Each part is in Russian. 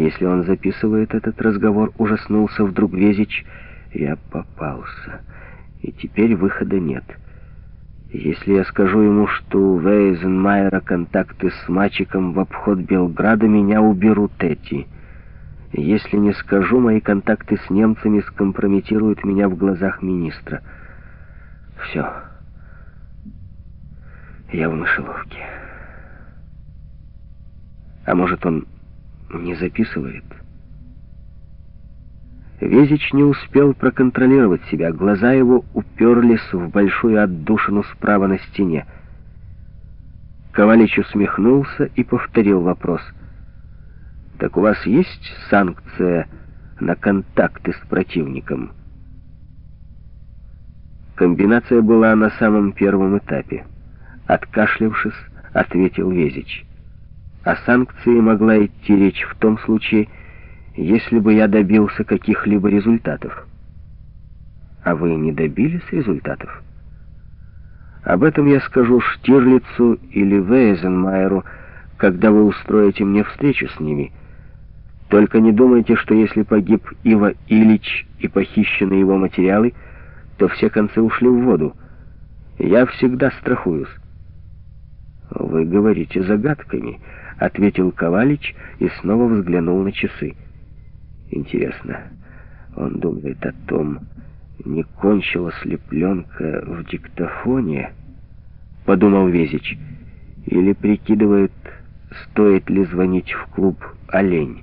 Если он записывает этот разговор, ужаснулся вдруг Везич, я попался. И теперь выхода нет. Если я скажу ему, что у Вейзенмайера контакты с мальчиком в обход Белграда, меня уберут эти. Если не скажу, мои контакты с немцами скомпрометируют меня в глазах министра. Все. Я в мышеловке. А может, он не записывает? Везич не успел проконтролировать себя. Глаза его уперлись в большую отдушину справа на стене. Ковалич усмехнулся и повторил вопрос. «Так у вас есть санкция на контакты с противником?» Комбинация была на самом первом этапе. Откашлившись, ответил Везич. О санкции могла идти речь в том случае, если бы я добился каких-либо результатов. А вы не добились результатов? Об этом я скажу Штирлицу или Вейзенмайеру, когда вы устроите мне встречу с ними. Только не думайте, что если погиб Ива Ильич и похищены его материалы, то все концы ушли в воду. Я всегда страхуюсь. «Вы говорите загадками», — ответил Ковалич и снова взглянул на часы. «Интересно, он думает о том, не кончилась ли пленка в диктофоне?» — подумал Везич. «Или прикидывает, стоит ли звонить в клуб «Олень».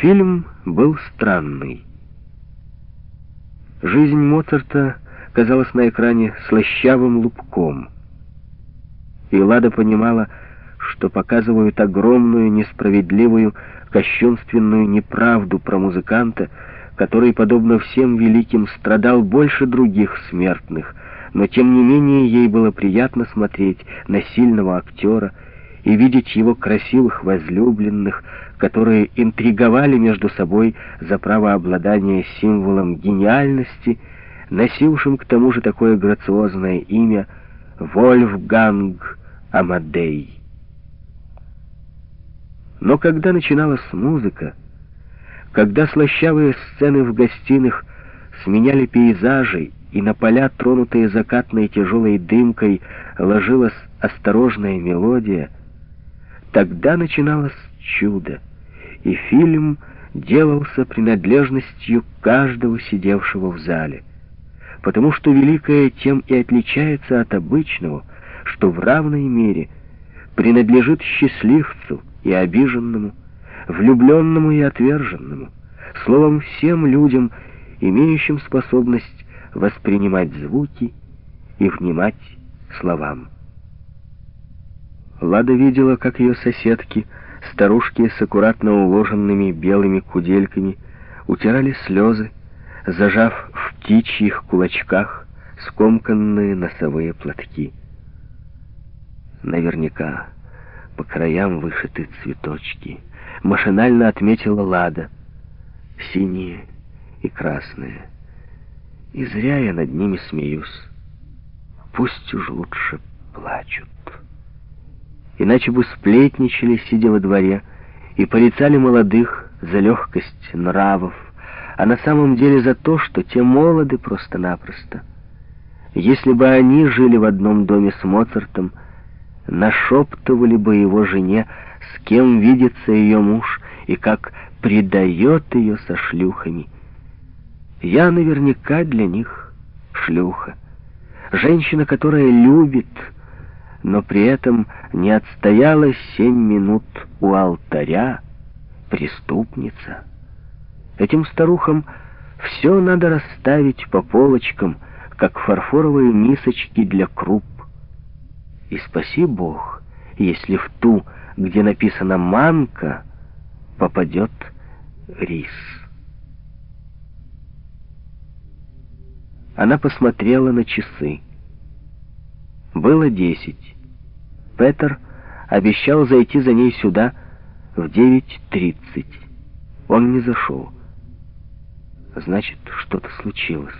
Фильм был странный. Жизнь Моцарта казалась на экране слащавым лубком. И Лада понимала, что показывают огромную, несправедливую, кощунственную неправду про музыканта, который, подобно всем великим, страдал больше других смертных, но тем не менее ей было приятно смотреть на сильного актера и видеть его красивых возлюбленных, которые интриговали между собой за право обладания символом гениальности, носившим к тому же такое грациозное имя Вольфганг Амадей. Но когда начиналась музыка, когда слащавые сцены в гостиных сменяли пейзажи, и на поля, тронутые закатной тяжелой дымкой, ложилась осторожная мелодия, тогда начиналось чудо и фильм делался принадлежностью каждого сидевшего в зале. Потому что великое тем и отличается от обычного, что в равной мере принадлежит счастливцу и обиженному, влюбленному и отверженному, словом, всем людям, имеющим способность воспринимать звуки и внимать словам. Лада видела, как ее соседки — Старушки с аккуратно уложенными белыми кудельками утирали слезы, зажав в птичьих кулачках скомканные носовые платки. Наверняка по краям вышиты цветочки. Машинально отметила Лада. Синие и красные. И зря я над ними смеюсь. Пусть уж лучше плачут иначе бы сплетничали, сидя во дворе, и порицали молодых за легкость нравов, а на самом деле за то, что те молоды просто-напросто. Если бы они жили в одном доме с Моцартом, нашептывали бы его жене, с кем видится ее муж и как предает ее со шлюхами. Я наверняка для них шлюха. Женщина, которая любит, но при этом не отстояла семь минут у алтаря, преступница. Этим старухам все надо расставить по полочкам, как фарфоровые мисочки для круп. И спаси Бог, если в ту, где написано «манка», попадет рис. Она посмотрела на часы. Было десять. Петер обещал зайти за ней сюда в 9.30. Он не зашел. Значит, что-то случилось.